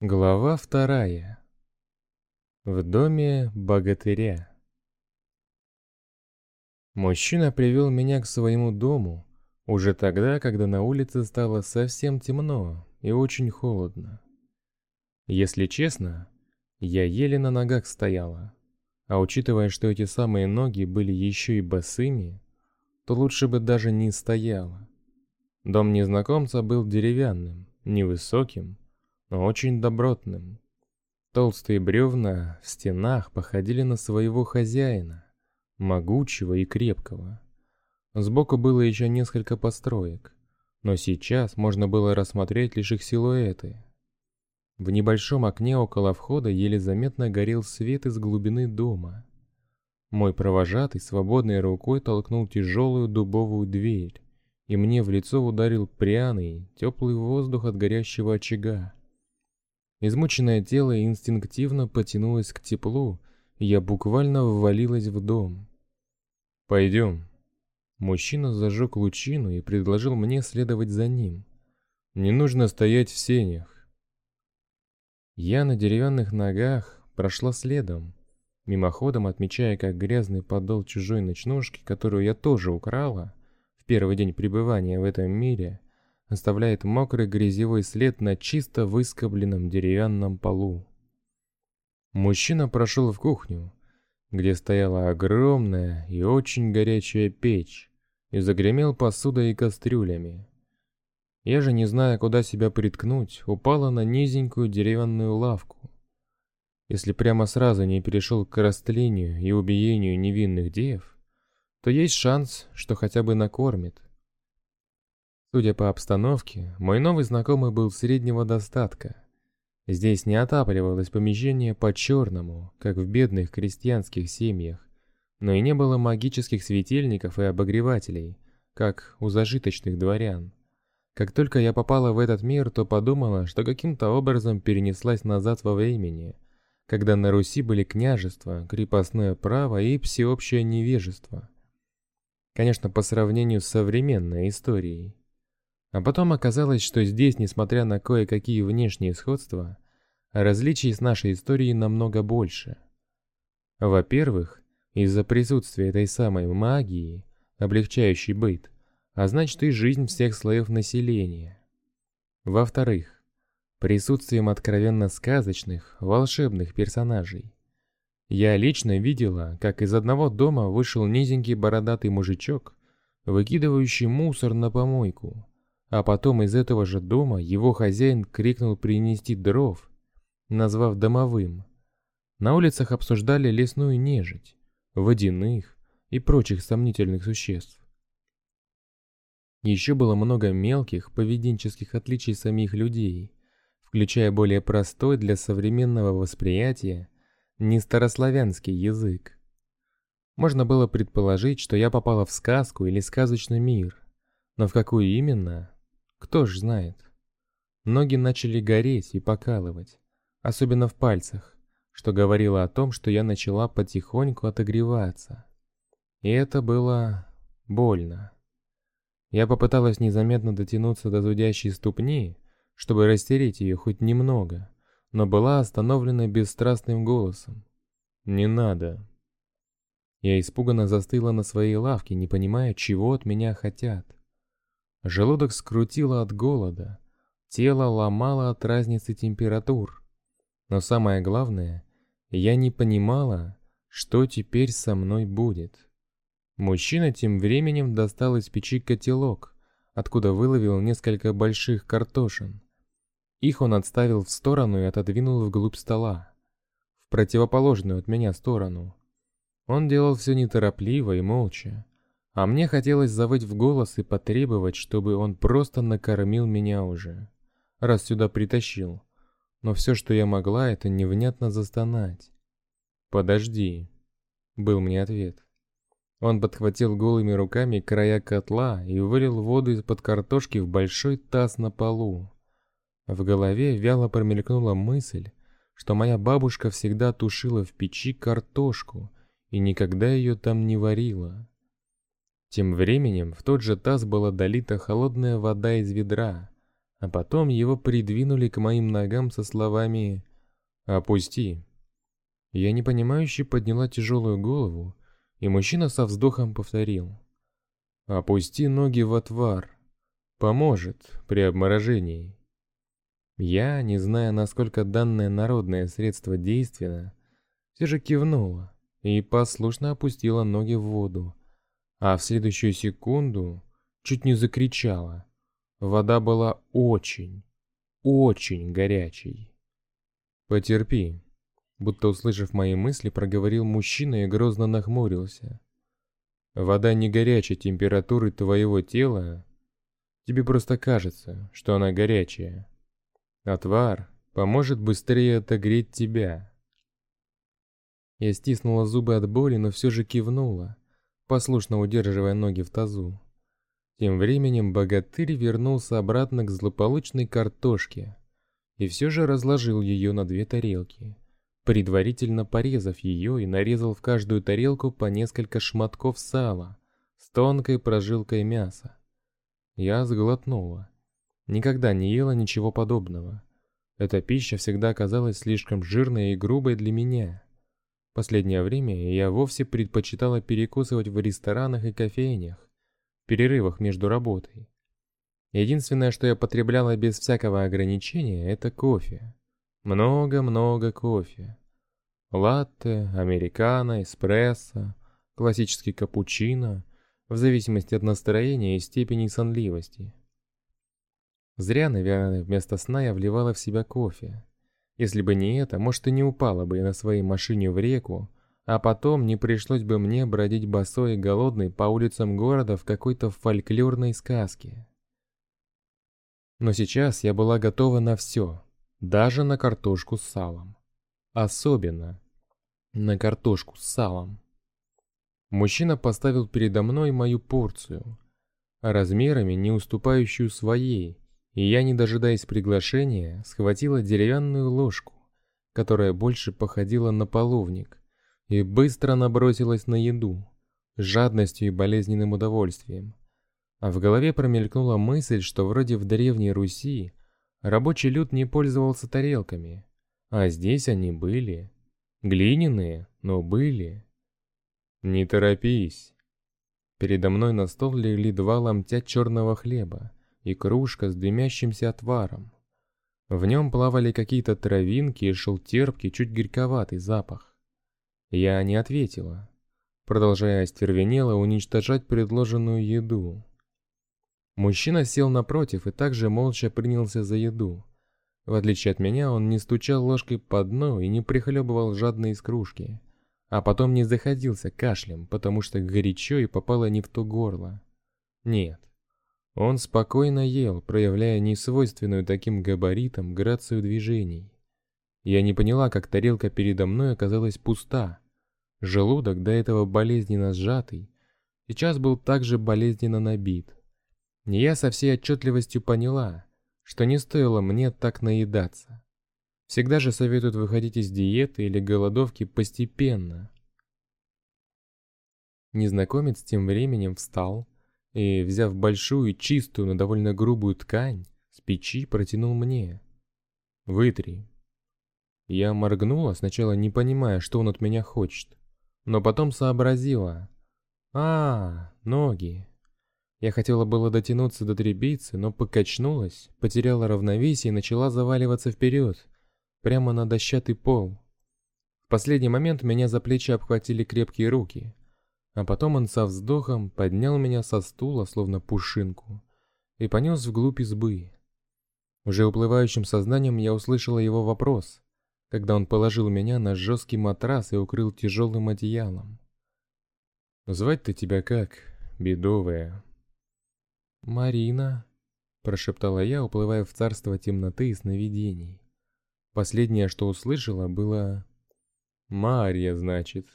Глава вторая. В доме богатыря. Мужчина привел меня к своему дому уже тогда, когда на улице стало совсем темно и очень холодно. Если честно, я еле на ногах стояла, а учитывая, что эти самые ноги были еще и босыми, то лучше бы даже не стояла. Дом незнакомца был деревянным, невысоким, очень добротным. Толстые бревна в стенах походили на своего хозяина, могучего и крепкого. Сбоку было еще несколько построек, но сейчас можно было рассмотреть лишь их силуэты. В небольшом окне около входа еле заметно горел свет из глубины дома. Мой провожатый свободной рукой толкнул тяжелую дубовую дверь, и мне в лицо ударил пряный, теплый воздух от горящего очага. Измученное тело инстинктивно потянулось к теплу, и я буквально ввалилась в дом. «Пойдем». Мужчина зажег лучину и предложил мне следовать за ним. «Не нужно стоять в сенях». Я на деревянных ногах прошла следом, мимоходом отмечая, как грязный подол чужой ночнушки, которую я тоже украла в первый день пребывания в этом мире, оставляет мокрый грязевой след на чисто выскобленном деревянном полу. Мужчина прошел в кухню, где стояла огромная и очень горячая печь, и загремел посудой и кастрюлями. Я же, не зная, куда себя приткнуть, упала на низенькую деревянную лавку. Если прямо сразу не перешел к растлению и убиению невинных дев, то есть шанс, что хотя бы накормит. Судя по обстановке, мой новый знакомый был среднего достатка. Здесь не отапливалось помещение по-черному, как в бедных крестьянских семьях, но и не было магических светильников и обогревателей, как у зажиточных дворян. Как только я попала в этот мир, то подумала, что каким-то образом перенеслась назад во времени, когда на Руси были княжества, крепостное право и всеобщее невежество. Конечно, по сравнению с современной историей. А потом оказалось, что здесь, несмотря на кое-какие внешние сходства, различий с нашей историей намного больше. Во-первых, из-за присутствия этой самой магии, облегчающей быт, а значит и жизнь всех слоев населения. Во-вторых, присутствием откровенно сказочных, волшебных персонажей. Я лично видела, как из одного дома вышел низенький бородатый мужичок, выкидывающий мусор на помойку, а потом из этого же дома его хозяин крикнул принести дров, назвав домовым. На улицах обсуждали лесную нежить, водяных и прочих сомнительных существ. Еще было много мелких поведенческих отличий самих людей, включая более простой для современного восприятия нестарославянский язык. Можно было предположить, что я попала в сказку или сказочный мир, но в какую именно, кто ж знает. Ноги начали гореть и покалывать, особенно в пальцах, что говорило о том, что я начала потихоньку отогреваться. И это было больно. Я попыталась незаметно дотянуться до зудящей ступни, чтобы растереть ее хоть немного, но была остановлена бесстрастным голосом. «Не надо». Я испуганно застыла на своей лавке, не понимая, чего от меня хотят. Желудок скрутило от голода, тело ломало от разницы температур. Но самое главное, я не понимала, что теперь со мной будет. Мужчина тем временем достал из печи котелок, откуда выловил несколько больших картошин. Их он отставил в сторону и отодвинул вглубь стола, в противоположную от меня сторону. Он делал все неторопливо и молча, а мне хотелось завыть в голос и потребовать, чтобы он просто накормил меня уже, раз сюда притащил. Но все, что я могла, это невнятно застонать. «Подожди», — был мне ответ. Он подхватил голыми руками края котла и вылил воду из-под картошки в большой таз на полу. В голове вяло промелькнула мысль, что моя бабушка всегда тушила в печи картошку и никогда ее там не варила. Тем временем в тот же таз была долита холодная вода из ведра, а потом его придвинули к моим ногам со словами «Опусти». Я непонимающе подняла тяжелую голову, и мужчина со вздохом повторил «Опусти ноги в отвар. Поможет при обморожении». Я, не зная, насколько данное народное средство действенно, все же кивнула и послушно опустила ноги в воду, а в следующую секунду чуть не закричала. Вода была очень, очень горячей. «Потерпи», будто услышав мои мысли, проговорил мужчина и грозно нахмурился. «Вода не горячей температуры твоего тела. Тебе просто кажется, что она горячая. Отвар поможет быстрее отогреть тебя. Я стиснула зубы от боли, но все же кивнула, послушно удерживая ноги в тазу. Тем временем богатырь вернулся обратно к злополучной картошке и все же разложил ее на две тарелки, предварительно порезав ее и нарезал в каждую тарелку по несколько шматков сала с тонкой прожилкой мяса. Я сглотнула. Никогда не ела ничего подобного. Эта пища всегда казалась слишком жирной и грубой для меня. Последнее время я вовсе предпочитала перекусывать в ресторанах и кофейнях, в перерывах между работой. Единственное, что я потребляла без всякого ограничения, это кофе. Много-много кофе. Латте, американо, эспрессо, классический капучино, в зависимости от настроения и степени сонливости. Зря, наверное, вместо сна я вливала в себя кофе. Если бы не это, может и не упала бы я на своей машине в реку, а потом не пришлось бы мне бродить босой и голодной по улицам города в какой-то фольклорной сказке. Но сейчас я была готова на все, даже на картошку с салом. Особенно на картошку с салом. Мужчина поставил передо мной мою порцию, размерами не уступающую своей, и я, не дожидаясь приглашения, схватила деревянную ложку, которая больше походила на половник, и быстро набросилась на еду, с жадностью и болезненным удовольствием. А в голове промелькнула мысль, что вроде в Древней Руси рабочий люд не пользовался тарелками, а здесь они были. Глиняные, но были. «Не торопись». Передо мной на стол легли два ломтя черного хлеба, и кружка с дымящимся отваром. В нем плавали какие-то травинки и шел терпкий, чуть горьковатый запах. Я не ответила, продолжая остервенело уничтожать предложенную еду. Мужчина сел напротив и также молча принялся за еду. В отличие от меня, он не стучал ложкой по дну и не прихлебывал жадно из кружки, а потом не заходился кашлем, потому что горячо и попало не в то горло. Нет, он спокойно ел, проявляя несвойственную таким габаритам грацию движений. Я не поняла, как тарелка передо мной оказалась пуста. Желудок, до этого болезненно сжатый, сейчас был также болезненно набит. Я со всей отчетливостью поняла, что не стоило мне так наедаться. Всегда же советуют выходить из диеты или голодовки постепенно. Незнакомец тем временем встал, и, взяв большую, чистую, но довольно грубую ткань, с печи протянул мне. «Вытри». Я моргнула, сначала не понимая, что он от меня хочет, но потом сообразила. «А, ноги». Я хотела было дотянуться до требицы, но покачнулась, потеряла равновесие и начала заваливаться вперед, прямо на дощатый пол. В последний момент меня за плечи обхватили крепкие руки, а потом он со вздохом поднял меня со стула, словно пушинку, и понес вглубь избы. Уже уплывающим сознанием я услышала его вопрос, когда он положил меня на жесткий матрас и укрыл тяжелым одеялом. «Звать-то тебя как, бедовая?» «Марина», — прошептала я, уплывая в царство темноты и сновидений. Последнее, что услышала, было «Марья, значит».